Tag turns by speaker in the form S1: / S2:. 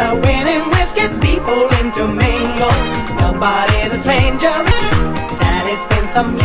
S1: The winning whisk gets people into mingle. Nobody's a stranger. Sally's been some